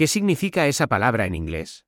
¿Qué significa esa palabra en inglés?